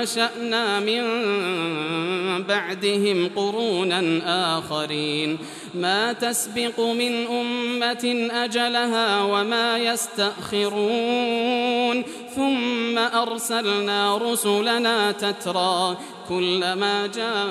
أنشأنا من بعدهم قرونا آخرين. ما تسبق من أمة أجلها وما يستأخرون. ثم أرسلنا رسلنا تترى كلما جاء